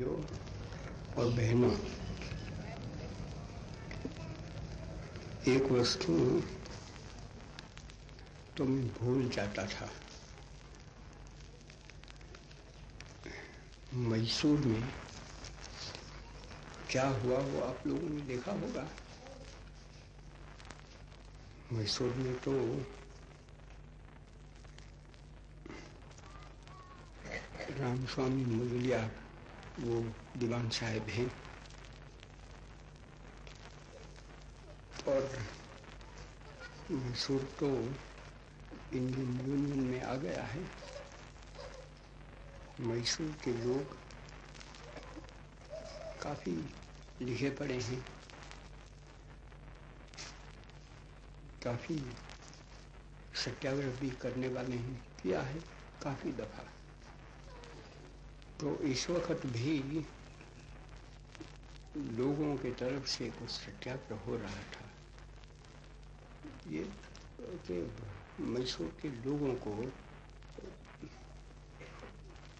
भाइयों और बहनों। एक वस्तु तो मैं भूल जाता था। मैसूर में क्या हुआ वो आप लोगों ने देखा होगा? मैसूर में तो राम स्वामी मुगलिया वो दीवान साहेब हैं और मैसूर तो इंडियन यूनियन में आ गया है। मैसूर के लोग काफ़ी लिखे पड़े हैं। काफ़ी सत्याग्रह भी करने वाले हैं। किया है काफ़ी दफ़ा। तो इस वक्त भी लोगों के तरफ़ से कुछ सत्याग्रह हो रहा था। ये कि मैसूर के लोगों को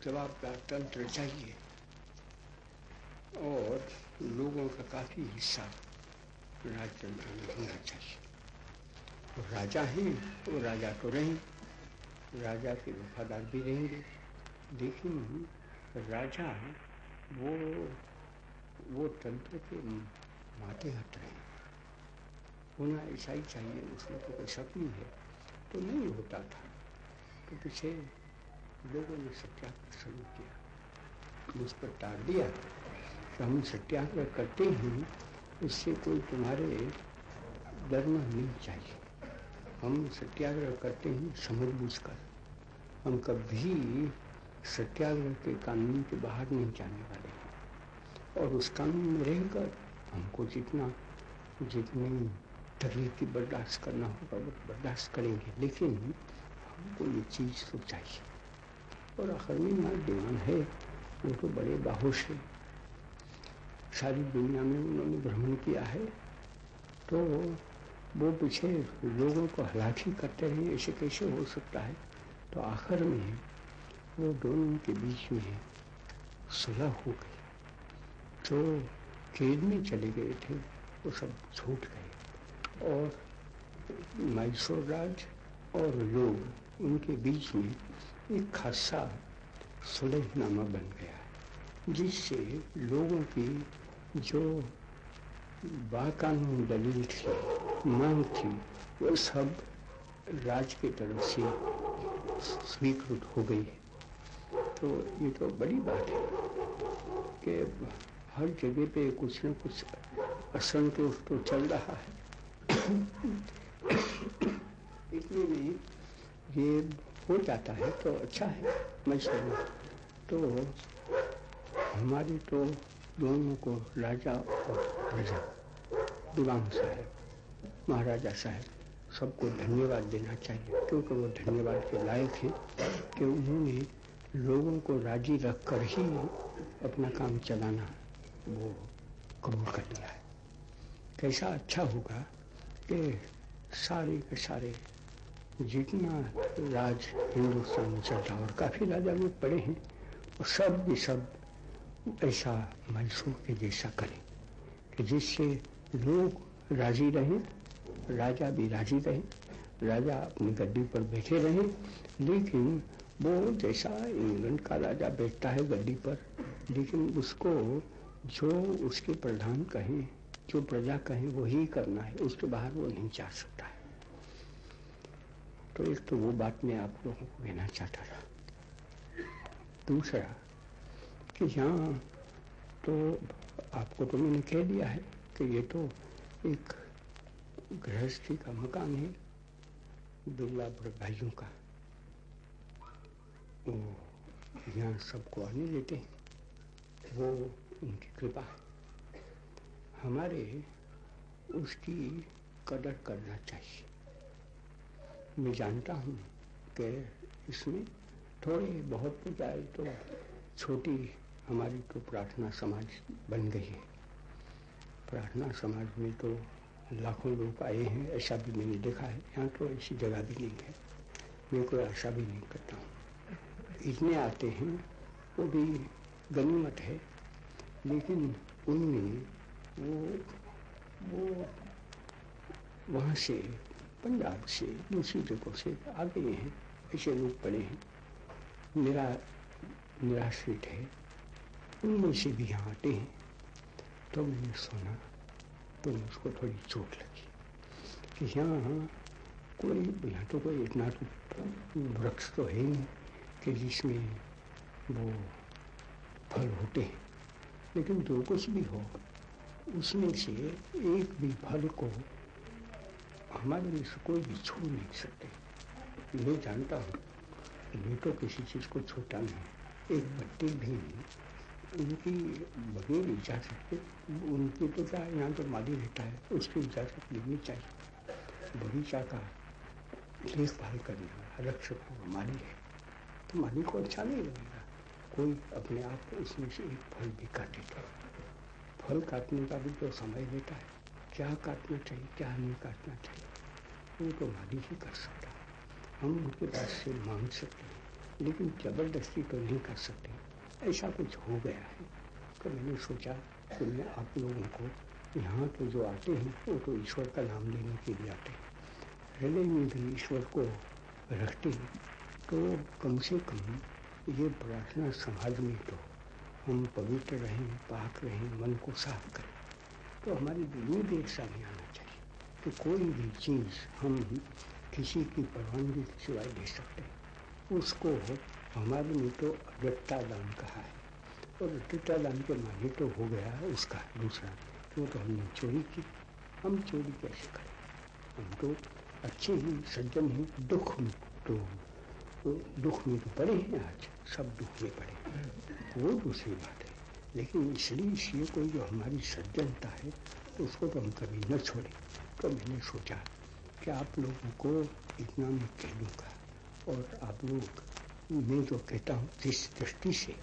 जवाबदार तंत्र चाहिए और लोगों का काफ़ी हिस्सा राजतंत्र में होना चाहिए। तो राजा हैं, वो राजा तो रहें, राजा के वफादार भी रहेंगे। लेकिन राजा वो वो तंत्र के माथे हट रहे हैं। होना ऐसा ही चाहिए, उसमें तो कोई शक नहीं है। तो नहीं होता था तो पीछे लोगों ने सत्याग्रह शुरू किया। मुझ पर टाल दिया कि हम सत्याग्रह करते ही इससे कोई तुम्हारे डरना नहीं चाहिए। हम सत्याग्रह करते हैं समझ बूझ कर हम कभी सत्याग्रह के कानून के बाहर नहीं जाने वाले हैं। और उस कानून में रहकर हमको जितना, जितनी तकलीफ़ बर्दाश्त करना होगा, वो बर्दाश्त करेंगे। लेकिन हमको ये चीज़ तो चाहिए। और आखिर में यहाँ दीवान है तो बड़े बाहुश है। सारी दुनिया में उन्होंने भ्रमण किया है तो वो पीछे लोगों को हलाकी करते रहे ऐसे कैसे हो सकता है? तो आखिर में वो दोनों के बीच में सुलह हो गई। जो कैद में चले गए थे, वो सब छूट गए। और मैसूर राज और लोग उनके बीच में एक खासा सुलहनामा बन गया जिससे लोगों की जो बाकानून दलील थी, मांग थी, वो सब राज की तरफ़ से स्वीकृत हो गई है। तो ये तो बड़ी बात है कि हर जगह पे कुछ न कुछ असंतोष तो चल रहा है। इतने में ये हो जाता है तो अच्छा है, मैं समझ तो हमारे तो दोनों को राजा और प्रजा दीवान साहब, महाराजा साहब, सबको धन्यवाद देना चाहिए, क्योंकि वो धन्यवाद के लायक हैं कि उन्होंने लोगों को राज़ी रखकर ही अपना काम चलाना वो कबूल कर लिया है। कैसा अच्छा होगा कि सारे के सारे जितना राज हिंदुस्तान में चल रहा और काफ़ी राजा लोग पड़े हैं और सब भी सब ऐसा मैसूर के जैसा करें कि जिससे लोग राज़ी रहें, राजा भी राज़ी रहे, राजा अपनी गड्डी पर बैठे रहे, लेकिन वो जैसा इंग्लैंड का राजा बैठता है गड्डी पर, लेकिन उसको जो उसके प्रधान कहें, जो प्रजा कहें, वही करना है, उसके बाहर वो नहीं जा सकता है। तो एक तो वो बात मैं आप लोगों को कहना चाहता था। दूसरा, कि यहाँ तो आपको तो मैंने कह दिया है कि ये तो एक गृहस्थी का मकान है, दुर्लभ भाइयों का। वो यहाँ सबको आने देते हैं। वो उनकी कृपा। हमारे उसकी कदर करना चाहिए। मैं जानता हूँ कि इसमें थोड़े बहुत तो जाए तो छोटी हमारी तो प्रार्थना समाज बन गई है। प्रार्थना समाज में तो लाखों लोग आए हैं, ऐसा भी मैंने देखा है। यहाँ तो ऐसी जगह भी नहीं है। मैं कोई आशा भी नहीं करता हूँ। इतने आते हैं, वो भी गनीमत है। लेकिन उनमें वो वो वहाँ से, पंजाब से दूसरी जगहों से आ गए हैं, ऐसे लोग पड़े हैं। निरा, निराश्रित है। उनमें से भी यहाँ आते हैं। तो मैंने सुना तो मुझको थोड़ी चोट लगी कि यहाँ कोई, यहाँ तो कोई इतना तो वृक्ष तो है ही नहीं। कि जिसमें वो फल होते हैं। लेकिन जो कुछ भी हो, उसमें से एक भी फल को हमारे में से कोई भी छू नहीं सकते। मैं जानता हूँ कि मैं तो किसी चीज़ को छूटा नहीं। एक बट्टी भी नहीं उनकी बगैर इजाज़त उनकी तो क्या यहाँ तो माली रहता है, उसकी इजाज़त लेनी चाहिए। बगीचा का देखभाल करना, रक्षक माली है तो को अच्छा नहीं लगेगा। कोई अपने आप इसमें से एक फल भी काटे तो। फल काटने का भी तो समय लेता है। क्या काटना चाहिए, क्या नहीं काटना चाहिए? वो तो माली ही कर सकता है। हम उनके पास से मांग सकते हैं, लेकिन ज़बरदस्ती तो नहीं कर सकते। ऐसा कुछ हो गया है तो मैंने सोचा कि मैं आप लोगों को यहाँ तो जो आते हैं, वो तो ईश्वर का नाम लेने के लिए आते हैं। हृदय में भी ईश्वर को रखते हैं। तो कम से कम ये प्रार्थना समाज में तो हम पवित्र रहें, पाक रहें, मन को साफ़ करें। तो हमारे में भी ऐसा नहीं आना चाहिए कि कोई भी चीज़ हम किसी की परवानगी के सिवाय दे सकते हैं। उसको हमारे में तो अडट्टा दान कहा है। और अडट्टा दान के माने तो हो गया उसका दूसरा। वो तो हमने चोरी की। हम चोरी कैसे करें? हम तो अच्छे ही, सज्जन ही, दुख तो तो दुख में तो पड़े हैं आज, सब दुख में पड़े वो दूसरी बात है। लेकिन इसलिए इसलिए कोई जो हमारी सज्जनता है तो उसको तो हम कभी न छोड़ें। तो मैंने सोचा कि आप लोगों को इतना मैं कह दूँगा। और आप लोग, मैं जो कहता हूँ, जिस दृष्टि से,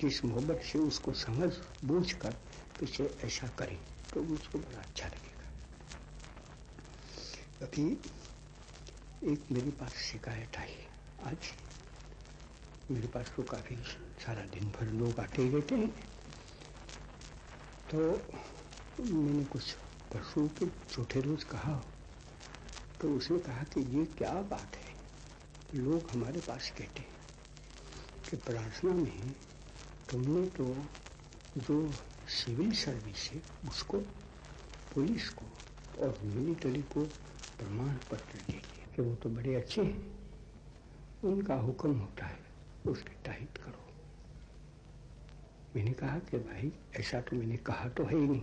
जिस मोहब्बत से उसको समझ बूझ कर इसे ऐसा करें तो उसको बड़ा अच्छा लगेगा। अभी एक मेरे पास शिकायत आई आज मेरे पास तो काफ़ी सारा दिन भर लोग आते ही रहते हैं तो मैंने कुछ परसों के चौथे रोज कहा तो उसने कहा कि ये क्या बात है? लोग हमारे पास कहते हैं कि प्रार्थना में तुमने तो जो सिविल सर्विस है, उसको, पुलिस को और मिलिट्री को प्रमाण पत्र दे दिया कि वो तो बड़े अच्छे हैं। उनका हुक्म होता है, उसके टाइट करो। मैंने कहा कि भाई, ऐसा तो मैंने कहा तो है ही नहीं।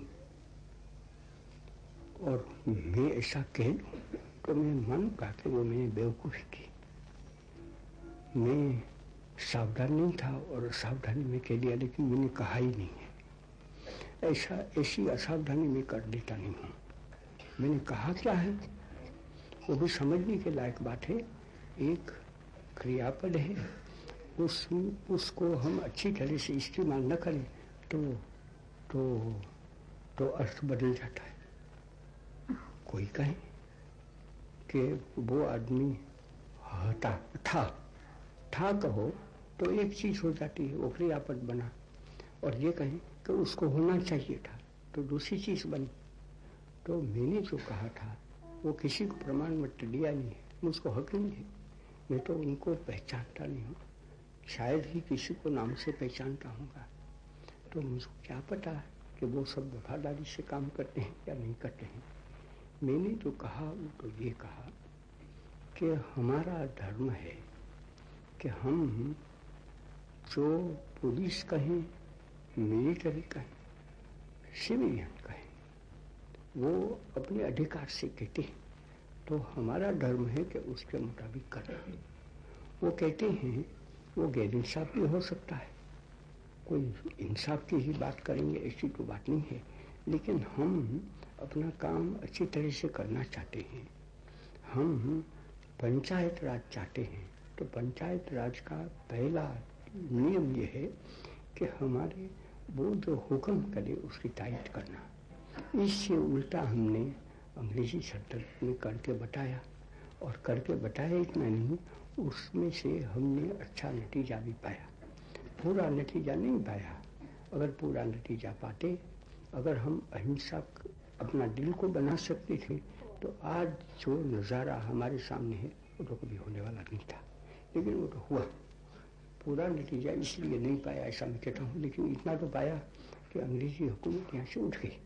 और मैं ऐसा कह दूँ तो मैं मानूँगा कि वो मैंने बेवकूफ़ी की। मैं सावधान नहीं था और सावधानी में कह दिया, लेकिन मैंने कहा ही नहीं है। ऐसा, ऐसी असावधानी में कर देता नहीं हूँ। मैंने कहा क्या है? वो भी समझने के लायक बात है, एक क्रियापद है, उस, उसको हम अच्छी तरह से इस्तेमाल न करें तो तो तो अर्थ बदल जाता है। कोई कहे कि वो आदमी था था था कहो तो एक चीज़ हो जाती है, वो क्रियापद बना। और ये कहें कि उसको होना चाहिए था तो दूसरी चीज़ बनी। तो मैंने जो कहा था, वो किसी को प्रमाण मत दिया नहीं है, मुझको हक नहीं है। मैं तो उनको पहचानता नहीं हूँ। शायद ही किसी को नाम से पहचानता हूँगा। तो मुझको क्या पता कि वो सब वफादारी से काम करते हैं या नहीं करते हैं। मैंने जो तो कहा, वो तो ये कहा कि हमारा धर्म है कि हम जो पुलिस कहें, मिलिटरी कहें, सिविलियन कहें, वो अपने अधिकार से कहते हैं। तो हमारा धर्म है कि उसके मुताबिक करना। वो कहते हैं, वो गैर इंसाफ भी हो सकता है। कोई इंसाफ की ही बात करेंगे, ऐसी तो बात नहीं है। लेकिन हम अपना काम अच्छी तरह से करना चाहते हैं। हम पंचायत राज चाहते हैं। तो पंचायत राज का पहला नियम यह है कि हमारे वो जो हुक्म करे, उसकी टाइट करना। इससे उल्टा हमने अंग्रेज़ी शब्द में करके बताया और करके बताया इतना नहीं, उसमें से हमने अच्छा नतीजा भी पाया। पूरा नतीजा नहीं पाया। अगर पूरा नतीजा पाते, अगर हम अहिंसा अपना दिल को बना सकते थे तो आज जो नज़ारा हमारे सामने है, वो तो कभी होने वाला नहीं था। लेकिन वो तो हुआ। पूरा नतीजा इसलिए नहीं पाया, ऐसा मैं कहता हूँ, लेकिन इतना तो पाया कि अंग्रेज़ी हुकूमत यहाँ से उठ गई।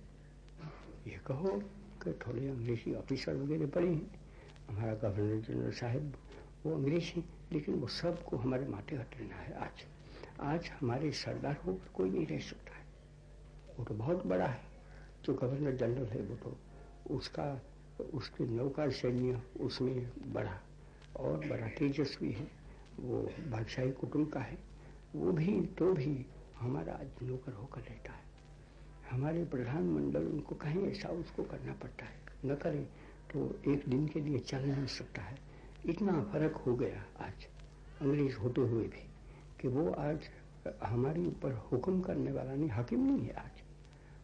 ये कहो कि थोड़े अंग्रेज़ी ऑफिसर वगैरह पड़े हैं। हमारा गवर्नर जनरल साहब, वो अंग्रेज़ हैं, लेकिन वो सबको हमारे माथे हटना है आज। आज हमारे सरदार होकर कोई नहीं रह सकता है। वो तो बहुत बड़ा है। जो गवर्नर जनरल है, वो तो उसका, उसके नौका सैन्य उसमें बड़ा, और बड़ा तेजस्वी है। वो बादशाही कुटुंब का है। वो भी तो भी हमारा आज नौकर होकर रहता है। हमारे प्रधानमंडल उनको कहीं, ऐसा उसको करना पड़ता है। न करें तो एक दिन के लिए चल नहीं सकता है। इतना फ़र्क हो गया आज, अंग्रेज़ होते हुए भी, कि वो आज हमारे ऊपर हुक्म करने वाला नहीं, हाकिम नहीं है आज।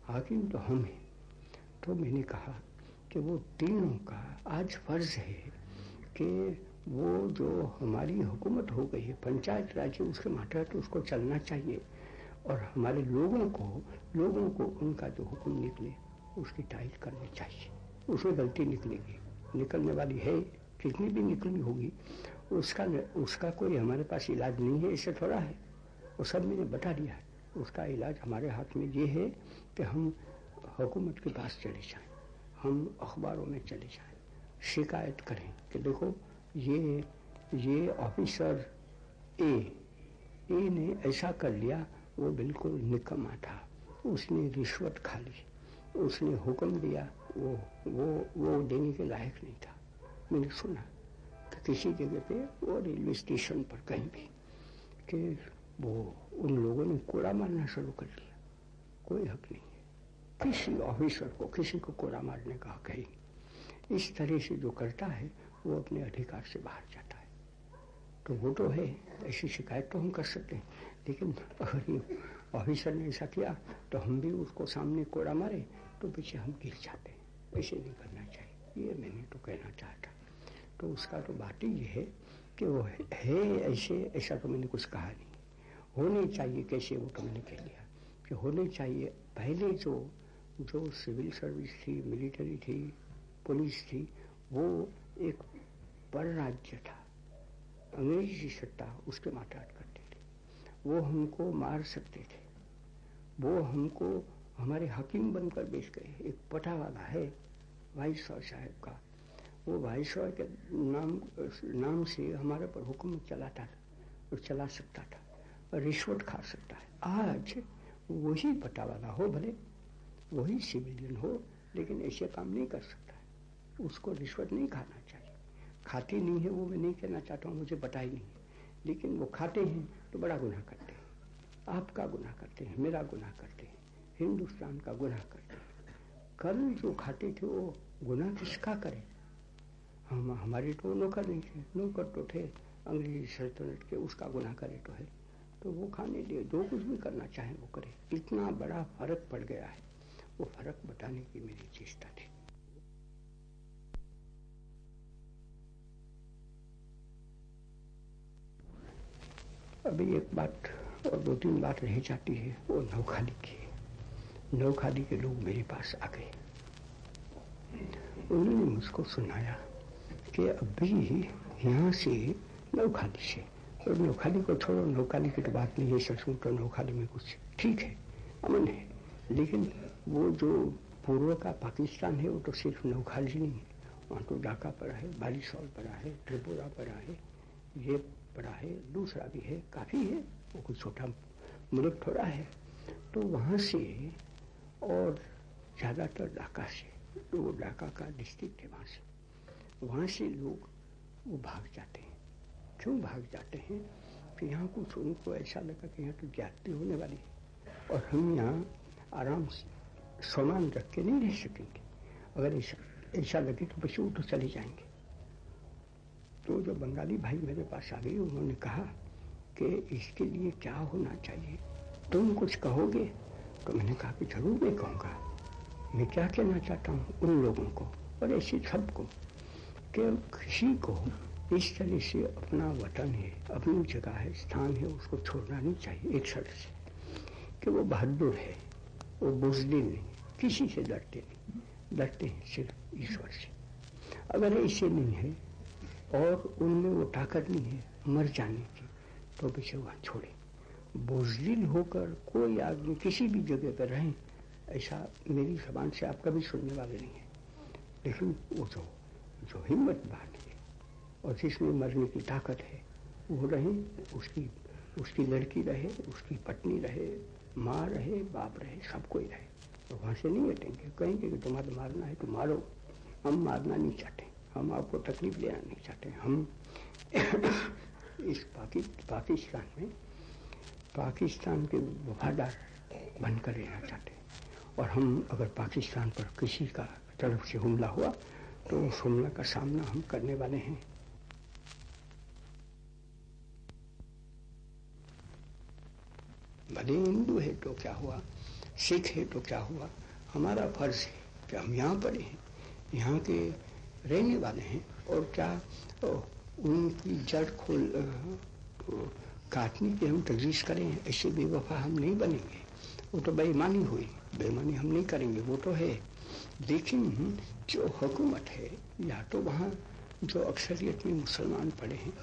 हाकिम तो हम हैं। तो मैंने कहा कि वो तीनों का आज फ़र्ज़ है कि वो जो हमारी हुकूमत हो गई है, पंचायत राज्य उसके मातहत उसको चलना चाहिए। और हमारे लोगों को लोगों को उनका जो हुक्म निकले, उसकी टाइट करनी चाहिए। उसमें गलती निकलेगी। निकलने वाली है, कितनी भी निकलनी होगी, उसका उसका कोई हमारे पास इलाज नहीं है, इससे थोड़ा है। वो सब मैंने बता दिया है। उसका इलाज हमारे हाथ में ये है कि हम हुकूमत के पास चले जाएँ। हम अखबारों में चले जाएँ। शिकायत करें कि देखो, ये ये ऑफिसर ए ए ने ऐसा कर लिया वो बिल्कुल निकम्मा था। उसने रिश्वत खा ली। उसने हुक्म दिया, वो वो वो देने के लायक नहीं था। मैंने सुना कि किसी जगह पे वो रेलवे स्टेशन पर कहीं भी कि वो, उन लोगों ने कूड़ा मारना शुरू कर दिया। कोई हक नहीं है। किसी ऑफिसर को, किसी को कोड़ा मारने का हक है इस तरह से जो करता है, वो अपने अधिकार से बाहर जाता है। तो वो तो है, ऐसी शिकायत तो हम कर सकते हैं। लेकिन ऑफिसर ने ऐसा किया तो हम भी उसको सामने कोड़ा मारे तो पीछे हम गिर जाते ऐसे नहीं करना चाहिए। ये मैंने तो कहना चाहता तो उसका तो बात ही है कि वो है ऐसे, ऐसा तो मैंने कुछ कहा नहीं। होने चाहिए कैसे वो तो मैंने कह लिया कि होने चाहिए। पहले जो जो सिविल सर्विस थी, मिलिट्री थी, पुलिस थी, वो एक पर राज्य था। अंग्रेज़ी सत्ता, उसके थे वो हमको मार सकते थे। वो हमको हमारे हकीम बनकर बेच गए। एक पटा वाला है वाइस साहब का। वो वाइस के नाम नाम से हमारे पर हुक्म चलाता था और चला सकता था रिश्वत खा सकता है। आज वही पटा वाला हो भले, वही सिविलियन हो, लेकिन ऐसे काम नहीं कर सकता उसको रिश्वत नहीं खाना चाहिए। खाती नहीं है वो, मैं नहीं कहना चाहता हूँ, मुझे पता ही नहीं लेकिन वो खाते हैं तो बड़ा गुनाह करते हैं। आपका गुनाह करते हैं, मेरा गुनाह करते हैं, हिंदुस्तान का गुनाह करते हैं। कल जो खाते थे वो गुनाह किसका करें? हम, हमारे तो नौकर नहीं थे, नौकर तो थे अंग्रेज़ी सल्तनत के उसका गुनाह करे तो है। तो वो खाने दिए जो कुछ भी करना चाहे वो करे। इतना बड़ा फ़र्क पड़ गया है। वो फ़र्क बताने की मेरी चेष्टा थी। अभी एक बात और दो तीन बात रह जाती है, वो नौखाली की। नौखाली के लोग मेरे पास आ गए। उन्होंने मुझको सुनाया कि अभी यहाँ से नौखाली से, और नौखाली को छोड़ो, नौखाली की तो बात नहीं है, सचमुच तो नौखाली में कुछ ठीक है, अमन है। लेकिन वो जो पूर्व का पाकिस्तान है, वो तो सिर्फ़ नौखाली नहीं है। वहाँ तो ढाका पड़ा है बारिशौल पड़ा है, त्रिपुरा पड़ा है। ये पड़ा है, दूसरा भी है, काफ़ी है, वो कुछ छोटा मुल्क थोड़ा है। तो वहाँ से और ज़्यादातर ढाका से तो वो ढाका का डिस्ट्रिक्ट है वहाँ से वहाँ से लोग वो भाग जाते हैं। क्यों भाग जाते हैं? कि यहाँ कुछ उनको ऐसा लगा कि यहाँ तो ज्यादती होने वाली है और हम यहाँ आराम से सामान रख के नहीं रह सकेंगे। अगर ऐसा ऐसा लगे तो वो तो चले जाएँगे। तो जो बंगाली भाई मेरे पास आ गए, उन्होंने कहा कि इसके लिए क्या होना चाहिए? तुम कुछ कहोगे? तो मैंने कहा कि ज़रूर मैं कहूँगा। मैं क्या कहना चाहता हूँ उन लोगों को और ऐसे सबको कि किसी को इस तरह से अपना वतन है, अपनी जगह है, स्थान है, उसको छोड़ना नहीं चाहिए। एक शर्त से कि वो बहादुर है, वो बुजदिल नहीं, किसी से डरते नहीं। डरते हैं सिर्फ़ ईश्वर से। अगर ऐसे नहीं है और उनमें वो ताकत नहीं है मर जाने की। तो पीछे वहाँ छोड़े। बुजदिल होकर कोई आदमी किसी भी जगह पर रहे, ऐसा मेरी जबान से आप कभी सुनने वाले नहीं है। लेकिन वो जो जो हिम्मत बात है और जिसमें मरने की ताकत है, वो रहे, उसकी उसकी लड़की रहे, उसकी पत्नी रहे, माँ रहे, बाप रहे, सब कोई रहे। तो वहाँ से नहीं हटेंगे। कहेंगे कि तुम्हारा मारना है तो मारो। हम मारना नहीं चाहते। हम आपको तकलीफ़ देना नहीं चाहते हम इस पाकि, पाकिस्तान में पाकिस्तान के वफादार बनकर रहना चाहते हैं। और हम अगर पाकिस्तान पर किसी का तरफ़ से हमला हुआ तो उस हमला का सामना हम करने वाले हैं। भले हिंदू है तो क्या हुआ सिख है तो क्या हुआ हमारा फ़र्ज़ है कि हम यहाँ पड़े हैं यहाँ के रहने वाले हैं और क्या उनकी जड़ खोल काटने की हम तजवीज़ करें, ऐसे बेवफा हम नहीं बनेंगे। वो तो बेईमानी हुई। बेईमानी हम नहीं करेंगे, वो तो है। लेकिन जो हुकूमत है, या तो वहाँ जो अक्सरियत में मुसलमान पड़े हैं,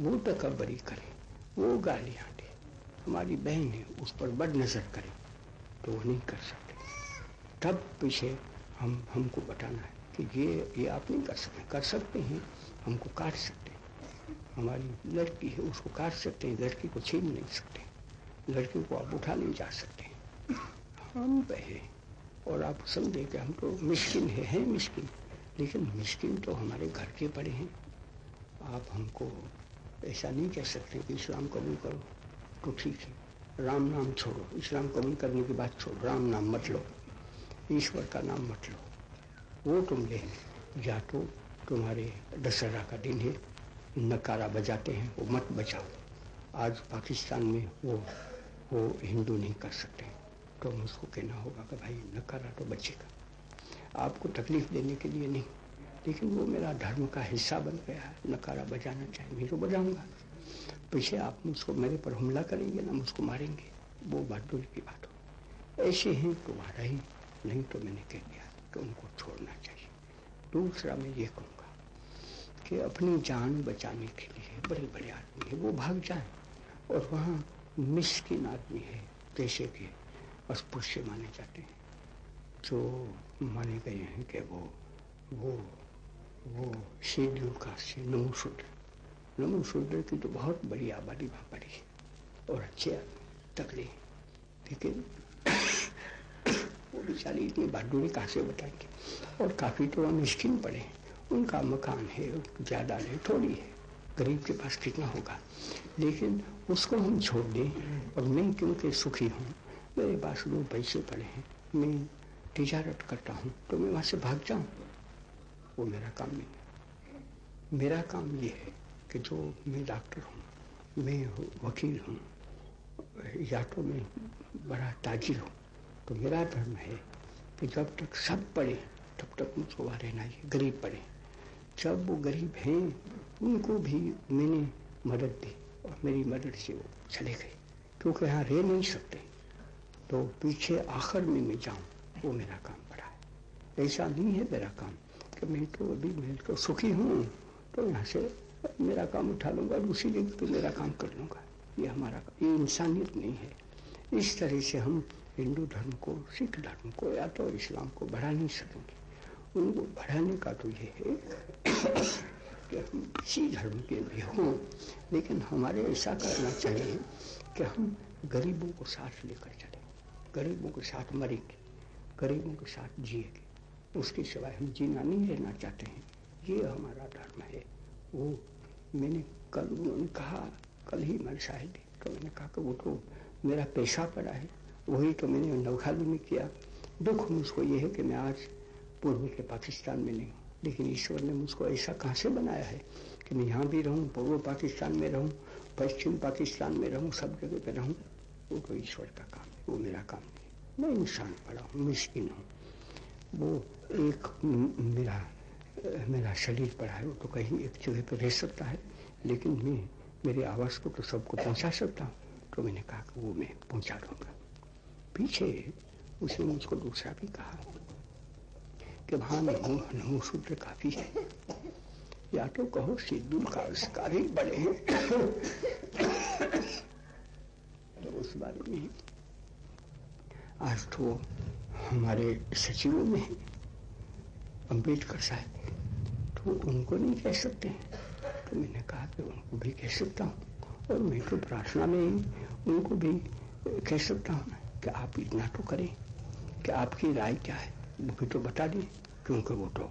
वो तकबरी करें, वो गालियाँ दे हमारी बहन है, उस पर बद नज़र करें तो वो नहीं कर सकते। तब पीछे हम, हमको बताना है। कि ये ये आप नहीं कर सकते कर सकते हैं हमको काट सकते हैं। हमारी लड़की है उसको काट सकते हैं लड़की को छीन नहीं सकते लड़की को आप उठा नहीं जा सकते हम बहे और आप समझे कि हम तो मिश्किन है, है मिश्किन। लेकिन मिश्किन तो हमारे घर के पड़े हैं। आप हमको ऐसा नहीं कह सकते कि इस्लाम कबूल करो तो ठीक है। राम नाम छोड़ो इस्लाम कबूल करने की बात छोड़ो राम नाम मत लो। ईश्वर का नाम मत लो। वो तुम ले या तो तुम्हारे दशहरा का दिन है, नकारा बजाते हैं, वो मत बजाओ। आज पाकिस्तान में वो वो हिंदू नहीं कर सकते। तो मुझको कहना होगा कि भाई, नकारा तो बचेगा। आपको तकलीफ़ देने के लिए नहीं, लेकिन वो मेरा धर्म का हिस्सा बन गया है। नकारा बजाना चाहिए मैं तो बजाऊँगा। पीछे आप मुझको मेरे पर हमला करेंगे ना मुझको मारेंगे। वो बहादुर की बात हो। ऐसे हैं तो ही, नहीं तो मैंने कह दिया। तो उनको छोड़ना चाहिए। दूसरा मैं ये कहूँगा कि अपनी जान बचाने के लिए बड़े बड़े आदमी है, वो भाग जाए और वहाँ मिस्किन आदमी है जैसे कि अस्पृश्य माने जाते हैं। जो माने गए हैं कि वो वो वो शेड्यूल कास्ट से नमोशूद्र। नमोशूद्र की तो बहुत बड़ी आबादी वहाँ पड़ी है और अच्छे तकड़े लेकिन वो बेचारी इतनी बहादुरी कहाँ से बताएँगे? और काफ़ी तो हम मिस्किन पड़े हैं। उनका मकान है, ज़्यादा नहीं, थोड़ी है। गरीब के पास कितना होगा? लेकिन उसको हम छोड़ दें, और मैं क्योंकि सुखी हूँ, मेरे पास दो पैसे पड़े हैं, मैं तिजारत करता हूँ तो मैं वहाँ से भाग जाऊँ? वो मेरा काम नहीं मेरा काम ये है कि जो मैं डॉक्टर हूँ, मैं वकील हूँ या तो मैं बड़ा ताजिर हूँ। तो मेरा धर्म है कि जब तक सब पढ़े, तब तक वहाँ रहना है गरीब पढ़े। जब वो गरीब हैं, उनको भी मैंने मदद दी और मेरी मदद से वो चले गए, क्योंकि यहाँ रह नहीं सकते। तो पीछे आखिर में मैं जाऊँ, वो मेरा काम पड़ा है। ऐसा नहीं है मेरा काम कि मैं तो अभी मैं तो सुखी हूँ तो यहाँ से मेरा काम उठा लूँगा दूसरी जगह पे मेरा काम कर लूँगा। ये हमारा ये इंसानियत नहीं है। इस तरह से हम हिंदू धर्म को, सिख धर्म को, या तो इस्लाम को बढ़ा नहीं सकेंगे। उनको बढ़ाने का तो ये है कि हम किसी धर्म के भी हों, लेकिन हमारे ऐसा करना चाहिए कि हम गरीबों को साथ लेकर चलें, गरीबों के साथ मरेंगे, गरीबों के साथ जिएँगे। उसके सिवाय हम जीना नहीं रहना चाहते हैं। ये हमारा धर्म है। वो मैंने कल उन्होंने कहा, कल ही मैंने शायद तो मैंने कहा कि वो तो मेरा पेशा पड़ा है। वही तो मैंने नवखाली में किया। दुख मुझको ये है कि मैं आज पूर्व के पाकिस्तान में नहीं हूँ लेकिन ईश्वर ने मुझको ऐसा कहाँ से बनाया है कि मैं यहाँ भी रहूँ, पूर्व पाकिस्तान में रहूँ, पश्चिम पाकिस्तान में रहूँ, सब जगह पे रहूँ। वो तो ईश्वर का काम है, वो मेरा काम नहीं मैं इंसान पड़ा हूँ, मिस्किन हूँ। वो एक मेरा मेरा शरीर पड़ा है, वो तो कहीं एक जगह पर रह सकता है, लेकिन मैं, मेरी आवाज़ को तो सबको पहुँचा सकता हूँ। तो मैंने कहा कि वो मैं पहुँचा दूँगा। पीछे उसने मुझको दूसरा भी कहा कि वहाँ नमो सूत्र काफ़ी है। या तो कहो सिद्धू का उसका भी बड़े हैं। तो उस बारे में आज तो हमारे सचिवों में है अंबेडकर साहब तो उनको नहीं कह सकते। तो मैंने कहा कि उनको भी कह सकता हूँ और मैं तो प्रार्थना में उनको भी कह सकता हूँ। कि आप इतना तो करें कि आपकी राय क्या है? भी तो बता दें क्योंकि वो तो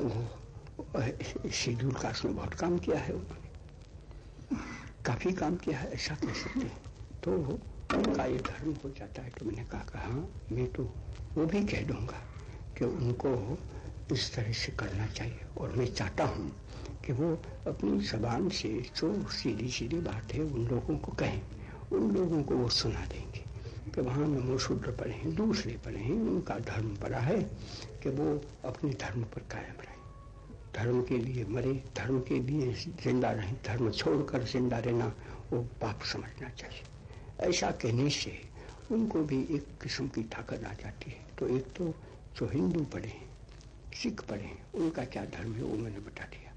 वो शेड्यूल कास्ट में बहुत काम किया है उन्होंने। काफ़ी काम किया है ऐसा कह सकते हैं। तो उनका ये धर्म हो जाता है तो मैंने कहा हाँ मैं तो वो भी कह दूँगा कि उनको इस तरह से करना चाहिए। और मैं चाहता हूँ कि वो अपनी जबान से जो सीधी सीधी बात है उन लोगों को कहें, उन लोगों को वो सुना देंगे। कि वहाँ नमो शूद्र पढ़े हैं, दूसरे पढ़े हैं, उनका धर्म पड़ा है कि वो अपने धर्म पर कायम रहे। धर्म के लिए मरे, धर्म के लिए ज़िंदा रहे, धर्म छोड़कर ज़िंदा रहना वो पाप समझना चाहिए। ऐसा कहने से उनको भी एक किस्म की ताकत आ जाती है। तो एक तो जो हिंदू पढ़े हैं, सिख पढ़े हैं, उनका क्या धर्म है वो मैंने बता दिया।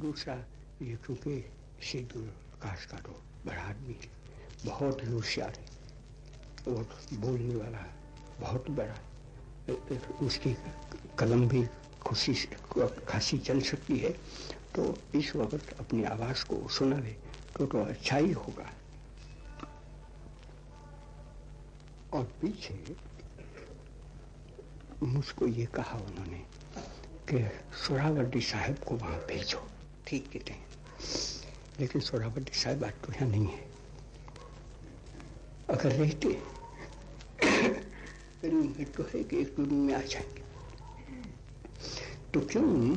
दूसरा ये क्योंकि शेदुल काश का तो बड़ा आदमी बहुत ही होशियार है। और बोलने वाला बहुत बड़ा उसकी कलम भी खुशी खासी चल सकती है। तो इस वक्त अपनी आवाज़ को सुनावे तो तो अच्छा ही होगा। और पीछे मुझको ये कहा उन्होंने कि सोरावर्दी साहब को वहाँ भेजो। ठीक कहते हैं। लेकिन सोरावर्दी साहब आज तो यहाँ नहीं है। अगर रहते तो है कि एक दिन में आ जाएँगे। तो क्यों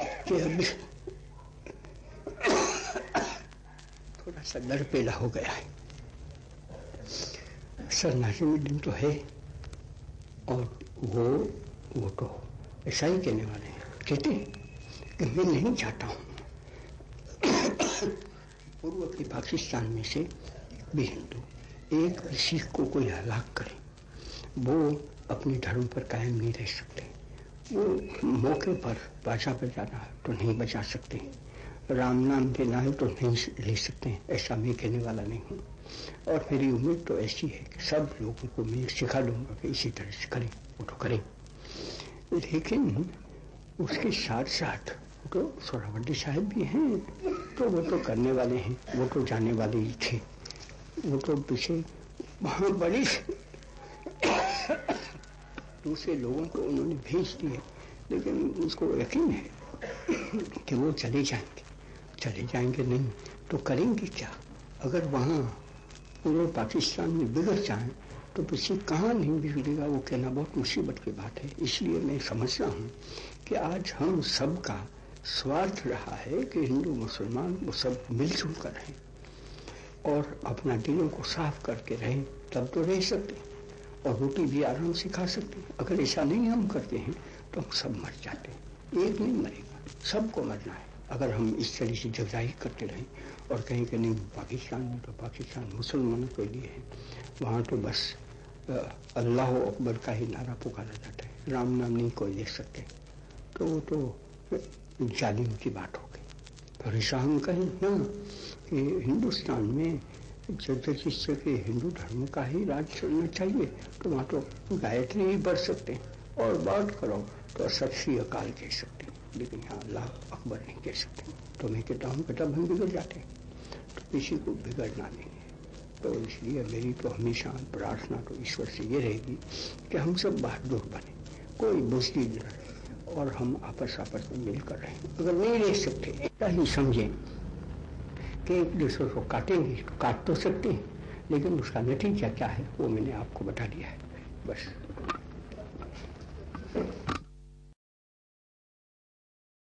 कि अभी थोड़ा सा डर पैदा हो गया है। में दिन तो है, और वो वो तो ऐसा ही कहने वाले हैं। कहते हैं कि मैं नहीं चाहता हूँ। पूर्व के पाकिस्तान में से भी हिंदू एक सिख को कोई हलाक करे। वो अपने धर्म पर कायम नहीं रह सकते। वो मौके पर बाजा बजाना है तो नहीं बजा सकते। राम नाम देना है तो नहीं ले सकते, ऐसा मैं कहने वाला नहीं हूँ। और मेरी उम्मीद तो ऐसी है कि सब लोगों को मैं सिखा दूँगा कि इसी तरह से करें, वो तो करें। लेकिन उसके साथ साथ तो सोरावर्दी साहब भी हैं तो वो तो करने वाले हैं, वो तो जाने वाले ही थे। वो तो पीछे वहाँ बड़ी दूसरे लोगों को उन्होंने भेज दिए लेकिन उसको यकीन है कि वो चले जाएँगे। चले जाएँगे नहीं तो करेंगे क्या? अगर वहाँ पूरे पाकिस्तान में बिगड़ जाए तो पीछे कहाँ नहीं बिगड़ेगा, वो कहना बहुत मुसीबत की बात है। इसलिए मैं समझता हूँ कि आज हम सबका स्वार्थ रहा है कि हिंदू, मुसलमान, वो सब मिलजुल कर रहें और अपना दिलों को साफ़ करके रहें, तब तो रह सकते। और रोटी भी आराम से खा सकते हैं। अगर ऐसा नहीं हम करते हैं तो हम सब मर जाते हैं। एक नहीं मरेगा, सबको मरना है। अगर हम इस तरह से जगजाही करते रहें और कहीं कि नहीं, पाकिस्तान में तो पाकिस्तान मुसलमानों के लिए है। वहाँ तो बस अल्लाह अकबर का ही नारा पुकारा जाता है। राम नाम नहीं कोई देख सकते। तो वो तो जालिम की बात हो गई। तो ऐसा हम कहें ना कि हिंदुस्तान में जिस के हिंदू धर्म का ही राज चलना चाहिए तो वहाँ तो गायत्री ही बढ़ सकते हैं। और बात करो तो सत श्री अकाल कह सकते हैं, लेकिन यहाँ अल्लाह अकबर नहीं कह सकते तो मैं कहता हूँ, बेटा हम बिगड़ जाते तो किसी को बिगड़ना नहीं है। तो इसलिए मेरी तो हमेशा प्रार्थना तो ईश्वर से ये रहेगी कि हम सब बहादुर बने। कोई बुजदिल न रहे और हम आपस आपस में मिलकर रहें। अगर नहीं रह सकते ही समझें। कि एक दूसरे को काटेंगे तो काट तो सकते हैं, लेकिन उसका नतीजा क्या है, वो मैंने आपको बता दिया है। बस।